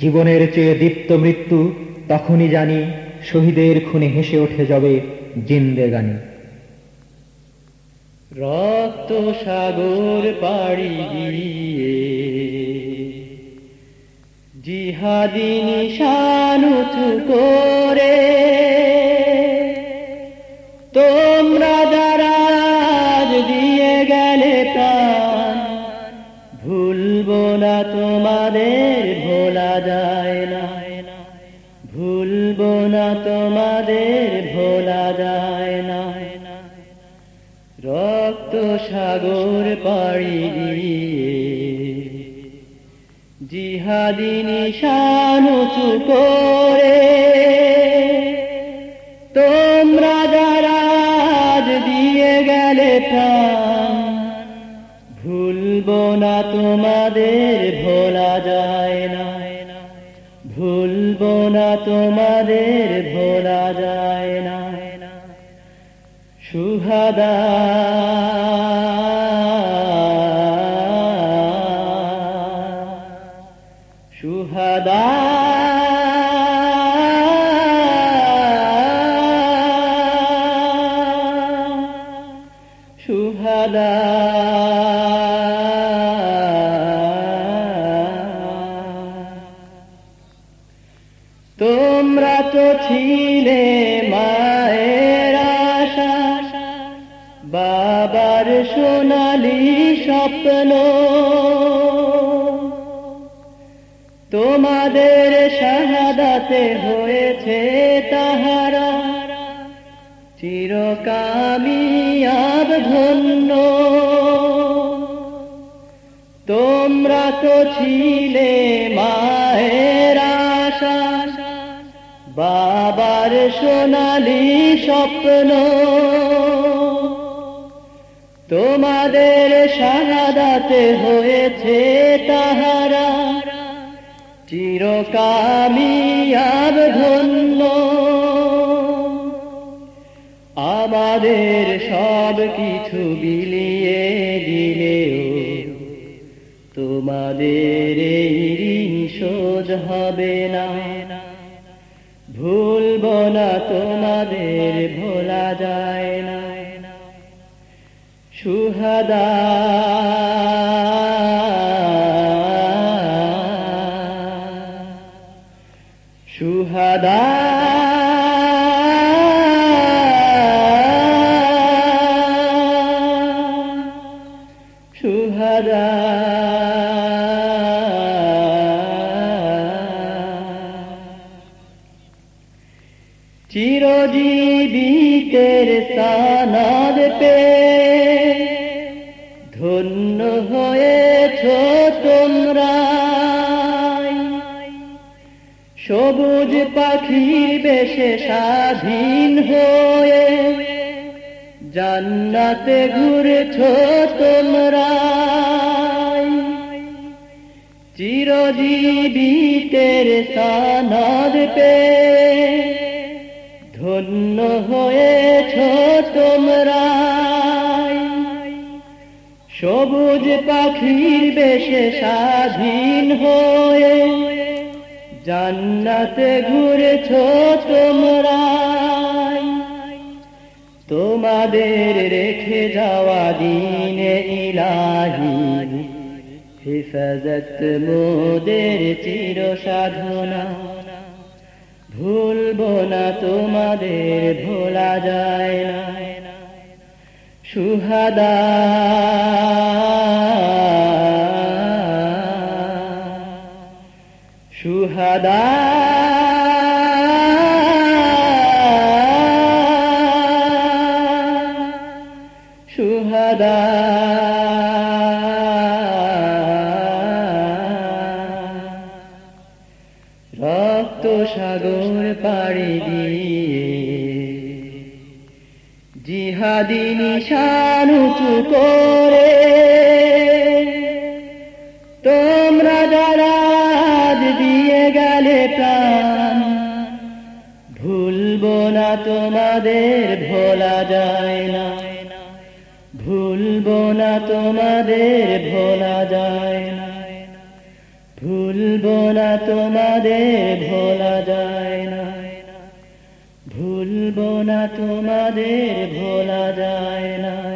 জীবনের চেয়ে দীপ্ত মৃত্যু তখনই জানি শহীদের খুনে হেসে ওঠে যাবে জিন্দেগানি রক্ত সাগর পাড়ি গিয়ে জিহাদি নিশান উঁচু করে তোমাদের ভোলা যায় না। ভুলবো না তোমাদের ভোলা যায় না। রক্ত সাগর পাড়ি দিয়ে জিহাদি নিশান উঁচু করে তোমরা যারা আজ দিয়ে গেলে প্রাণ, ভুলবো না তোমাদের ভোলা তোমাদের ভোলা যায় না। সুহাদা ছিলে মায়ের আশা। বাবার সোনালি স্বপ্ন। তোমাদের শাহাদাতে হয়েছে তাহারা। চিরকামিয়াব ধন্য তোমরা তো ছিলে মায়ের আশা। বাবার সোনালি স্বপ্ন। তোমাদের শাহাদাতে হয়েছে তাহারা। চিরকামিয়াব ধন্য আমাদের সব কিছু বিলিয়ে দিলেও তোমাদের এই ঋণ ভুলব না তোমাদের ভোলা যায় না। সুহাদা। সুহাদা। সুহাদা। চিরজীবিতের সানাদ পে। ধন্য হয়েছ তোমরা সবুজ পাখি বেশে স্বাধীন হয়ে জান্নাতে ঘুরেছ তোমরা চিরজীবিতের সানাদ পে। সবুজ পাখির বেশে স্বাধীন হয়ে জান্নাতে ঘুরেছ তোমরা তোমাদের রেখে যাওয়া দিনে ইলাহি, হিফাজত মোদের চির সাধনা ভুলব না তোমাদের, ভোলা যায় না। সুহাদা। সুহাদা। সুহাদা। রক্ত সাগর পাড়ি দিয়ে জিহাদি নিশান করে। তোমরা যারা দিয়ে গেলে প্রাণ। ভুলবো না তোমাদের, ভোলা যায় না। ভুলবো না তোমাদের, ভোলা যায় না। ভুলবো না তোমাদের, ভোলা যায় না। ভুলবো না তোমাদের ভোলা যায় না।